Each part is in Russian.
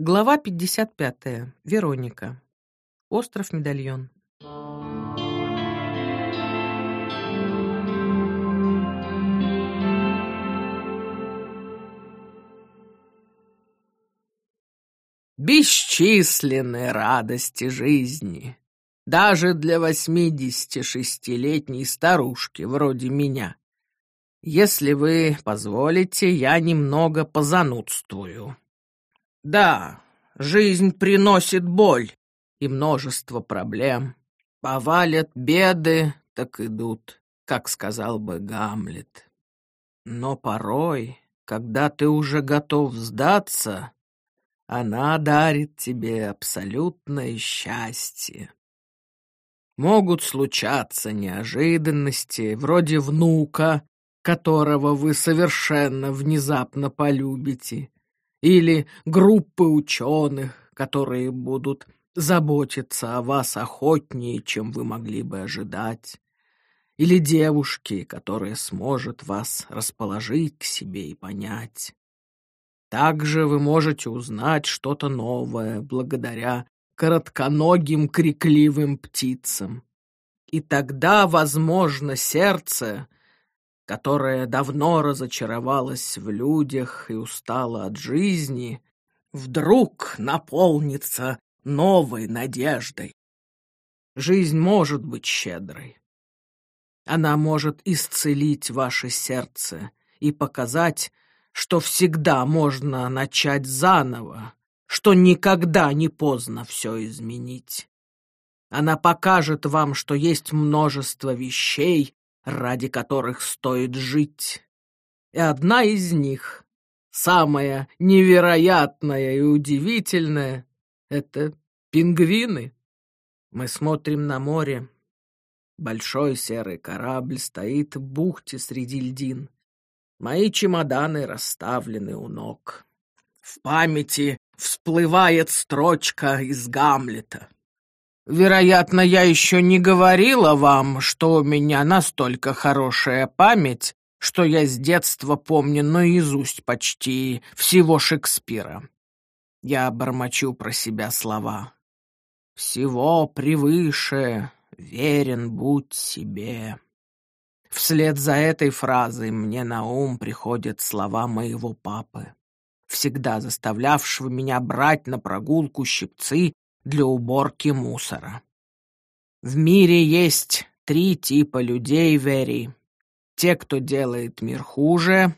Глава 55. Вероника. Остров Медальон. Бесчисленные радости жизни, даже для восьмидесяти шестилетней старушки вроде меня. Если вы позволите, я немного позанудствую. Да, жизнь приносит боль и множество проблем. Повалят беды, так идут, как сказал бы Гамлет. Но порой, когда ты уже готов сдаться, она дарит тебе абсолютное счастье. Могут случаться неожиданности, вроде внука, которого вы совершенно внезапно полюбите, или группы ученых, которые будут заботиться о вас охотнее, чем вы могли бы ожидать, или девушки, которая сможет вас расположить к себе и понять. Также вы можете узнать что-то новое благодаря коротконогим крикливым птицам. И тогда, возможно, сердце которая давно разочаровалась в людях и устала от жизни, вдруг наполнится новой надеждой. Жизнь может быть щедрой. Она может исцелить ваше сердце и показать, что всегда можно начать заново, что никогда не поздно все изменить. Она покажет вам, что есть множество вещей, ради которых стоит жить. И одна из них, самая невероятная и удивительная, — это пингвины. Мы смотрим на море. Большой серый корабль стоит в бухте среди льдин. Мои чемоданы расставлены у ног. В памяти всплывает строчка из Гамлета. Вероятно, я еще не говорила вам, что у меня настолько хорошая память, что я с детства помню наизусть почти всего Шекспира. Я бормочу про себя слова. «Всего превыше, верен будь себе». Вслед за этой фразой мне на ум приходят слова моего папы, всегда заставлявшего меня брать на прогулку щипцы для уборки мусора. В мире есть три типа людей, Вери. Те, кто делает мир хуже,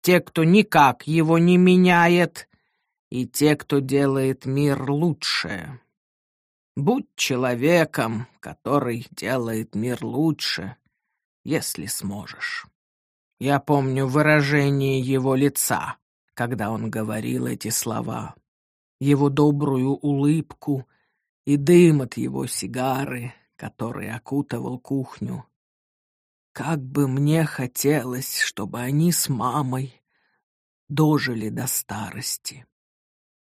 те, кто никак его не меняет, и те, кто делает мир лучше. Будь человеком, который делает мир лучше, если сможешь. Я помню выражение его лица, когда он говорил эти слова его добрую улыбку и дым от его сигары, который окутывал кухню. Как бы мне хотелось, чтобы они с мамой дожили до старости,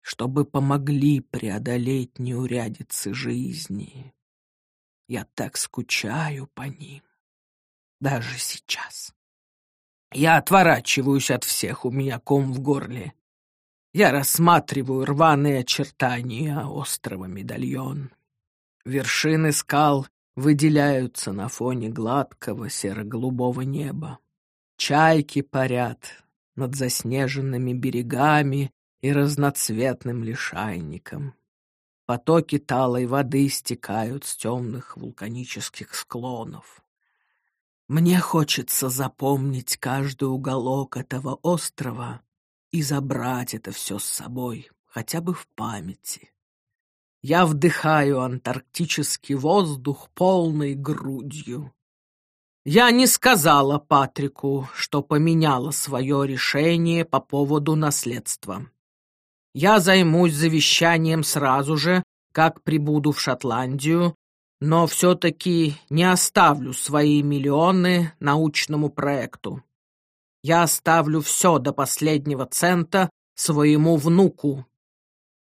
чтобы помогли преодолеть неурядицы жизни. Я так скучаю по ним, даже сейчас. Я отворачиваюсь от всех, у меня ком в горле. Я рассматриваю рваные очертания острова Медальон. Вершины скал выделяются на фоне гладкого серо-голубого неба. Чайки парят над заснеженными берегами и разноцветным лишайником. Потоки талой воды стекают с темных вулканических склонов. Мне хочется запомнить каждый уголок этого острова и забрать это все с собой, хотя бы в памяти. Я вдыхаю антарктический воздух полной грудью. Я не сказала Патрику, что поменяла свое решение по поводу наследства. Я займусь завещанием сразу же, как прибуду в Шотландию, но все-таки не оставлю свои миллионы научному проекту. Я оставлю все до последнего цента своему внуку.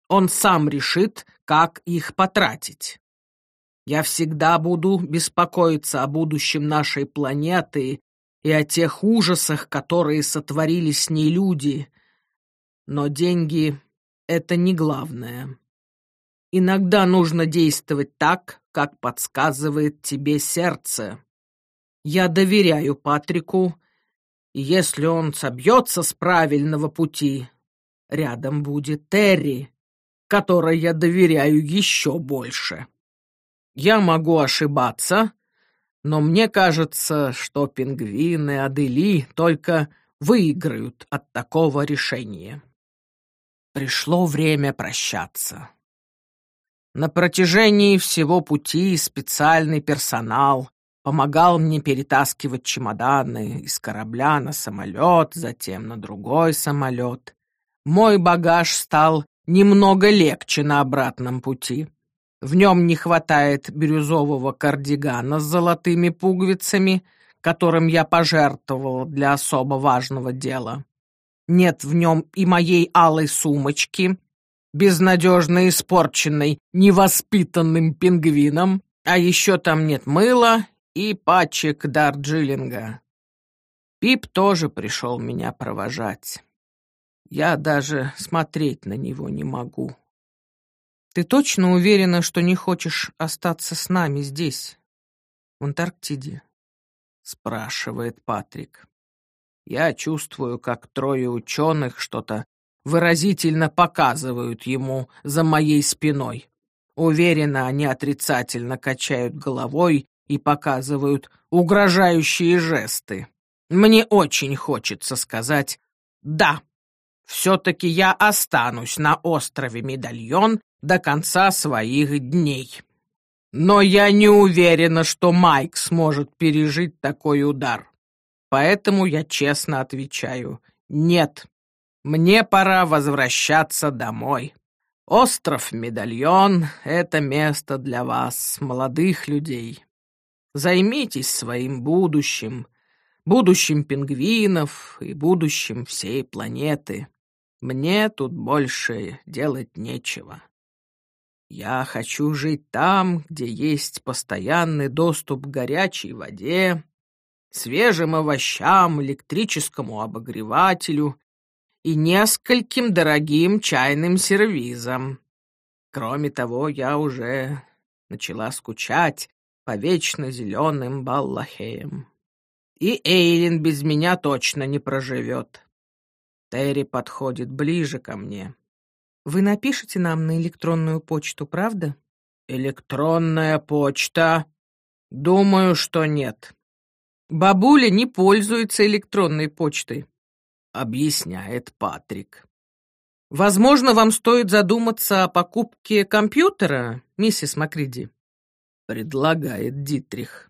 Он сам решит, как их потратить. Я всегда буду беспокоиться о будущем нашей планеты и о тех ужасах, которые сотворили с ней люди. Но деньги это не главное. Иногда нужно действовать так, как подсказывает тебе сердце. Я доверяю Патрику, и если он собьется с правильного пути, рядом будет Терри, которой я доверяю еще больше. Я могу ошибаться, но мне кажется, что пингвины Адели только выиграют от такого решения. Пришло время прощаться. На протяжении всего пути специальный персонал помогал мне перетаскивать чемоданы из корабля на самолет, затем на другой самолет. Мой багаж стал немного легче на обратном пути. В нем не хватает бирюзового кардигана с золотыми пуговицами, которым я пожертвовал для особо важного дела. Нет в нем и моей алой сумочки, безнадежно испорченной невоспитанным пингвином, а еще там нет мыла и пачек дарджилинга. Пип тоже пришел меня провожать. Я даже смотреть на него не могу. Ты точно уверена, что не хочешь остаться с нами здесь, в Антарктиде? Спрашивает Патрик. Я чувствую, как трое ученых что-то выразительно показывают ему за моей спиной. Уверенно они отрицательно качают головой и показывают угрожающие жесты. Мне очень хочется сказать «да». Все-таки я останусь на острове Медальон до конца своих дней. Но я не уверена, что Майк сможет пережить такой удар. Поэтому я честно отвечаю «нет». Мне пора возвращаться домой. Остров Медальон — это место для вас, молодых людей. Займитесь своим будущим, будущим пингвинов и будущим всей планеты. Мне тут больше делать нечего. Я хочу жить там, где есть постоянный доступ к горячей воде, свежим овощам, электрическому обогревателю и нескольким дорогим чайным сервизам. Кроме того, я уже начала скучать по вечно зеленым баллахеям. И Эйлин без меня точно не проживет. Терри подходит ближе ко мне. Вы напишите нам на электронную почту, правда? Электронная почта? Думаю, что нет. Бабуля не пользуется электронной почтой объясняет Патрик. Возможно, вам стоит задуматься о покупке компьютера, миссис Макриди, предлагает Дитрих.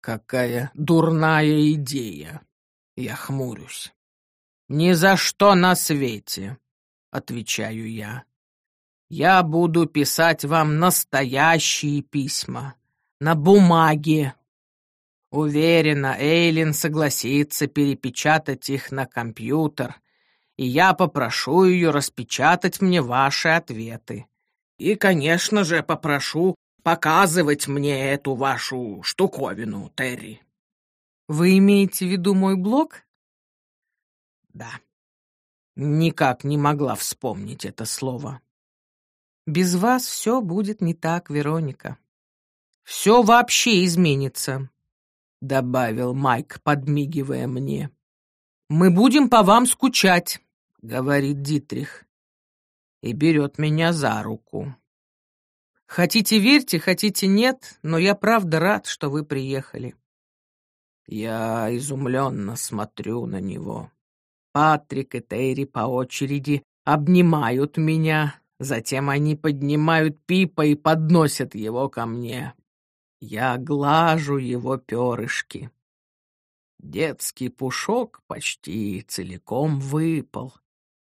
Какая дурная идея. Я хмурюсь. Ни за что на свете, отвечаю я. Я буду писать вам настоящие письма на бумаге, Уверена, Эйлин согласится перепечатать их на компьютер, и я попрошу ее распечатать мне ваши ответы. И, конечно же, попрошу показывать мне эту вашу штуковину, Терри. Вы имеете в виду мой блог? Да. Никак не могла вспомнить это слово. Без вас все будет не так, Вероника. Все вообще изменится добавил Майк, подмигивая мне. «Мы будем по вам скучать», — говорит Дитрих, и берет меня за руку. «Хотите верьте, хотите нет, но я правда рад, что вы приехали». Я изумленно смотрю на него. Патрик и Терри по очереди обнимают меня, затем они поднимают Пипа и подносят его ко мне. Я глажу его перышки. Детский пушок почти целиком выпал.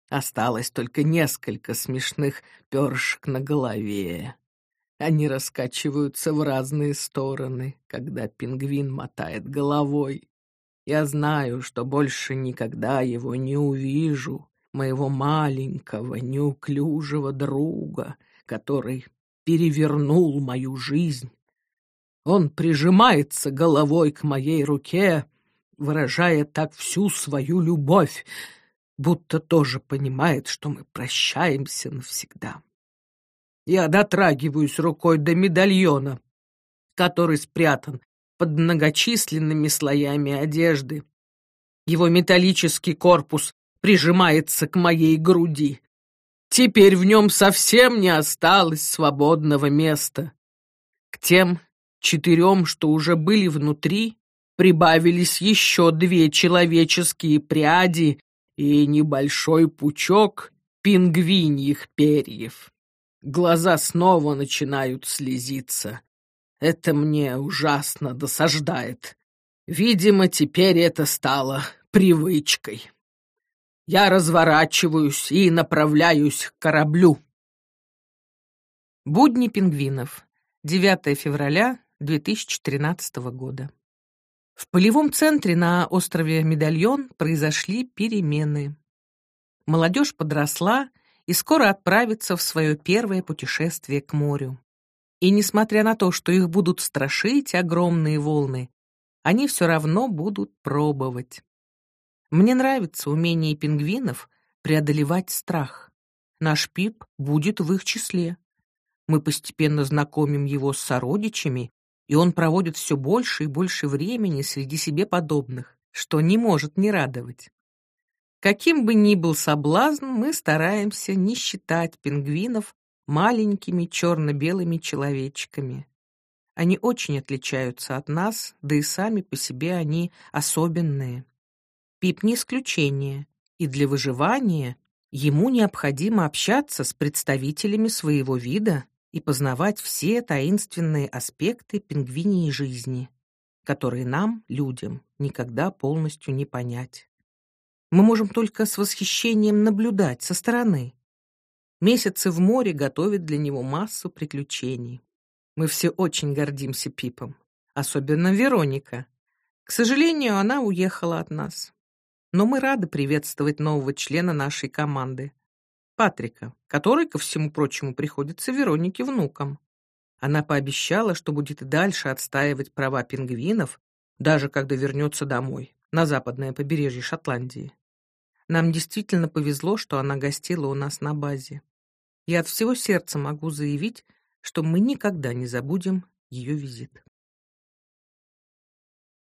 Осталось только несколько смешных перышек на голове. Они раскачиваются в разные стороны, когда пингвин мотает головой. Я знаю, что больше никогда его не увижу, моего маленького, неуклюжего друга, который перевернул мою жизнь он прижимается головой к моей руке, выражая так всю свою любовь. будто тоже понимает, что мы прощаемся навсегда. Я дотрагиваюсь рукой до медальона, который спрятан под многочисленными слоями одежды. Его металлический корпус прижимается к моей груди. Теперь в нем совсем не осталось свободного места. К тем четырем, что уже были внутри, прибавились еще две человеческие пряди и небольшой пучок пингвиньих перьев. Глаза снова начинают слезиться. Это мне ужасно досаждает. Видимо, теперь это стало привычкой. Я разворачиваюсь и направляюсь к кораблю. Будни пингвинов. 9 февраля 2013 года. В полевом центре на острове Медальон произошли перемены. Молодежь подросла и скоро отправится в свое первое путешествие к морю. И несмотря на то, что их будут страшить огромные волны, они все равно будут пробовать. Мне нравится умение пингвинов преодолевать страх. Наш Пип будет в их числе. Мы постепенно знакомим его с сородичами, и он проводит все больше и больше времени среди себе подобных, что не может не радовать. Каким бы ни был соблазн, мы стараемся не считать пингвинов маленькими черно-белыми человечками. Они очень отличаются от нас, да и сами по себе они особенные. Пип не исключение, и для выживания ему необходимо общаться с представителями своего вида и познавать все таинственные аспекты пингвиньей жизни, которые нам, людям, никогда полностью не понять. Мы можем только с восхищением наблюдать со стороны, Месяцы в море готовят для него массу приключений. Мы все очень гордимся Пипом, особенно Вероника. К сожалению, она уехала от нас. Но мы рады приветствовать нового члена нашей команды, Патрика, который, ко всему прочему, приходится Веронике внуком. Она пообещала, что будет и дальше отстаивать права пингвинов, даже когда вернется домой, на западное побережье Шотландии. Нам действительно повезло, что она гостила у нас на базе. Я от всего сердца могу заявить, что мы никогда не забудем ее визит.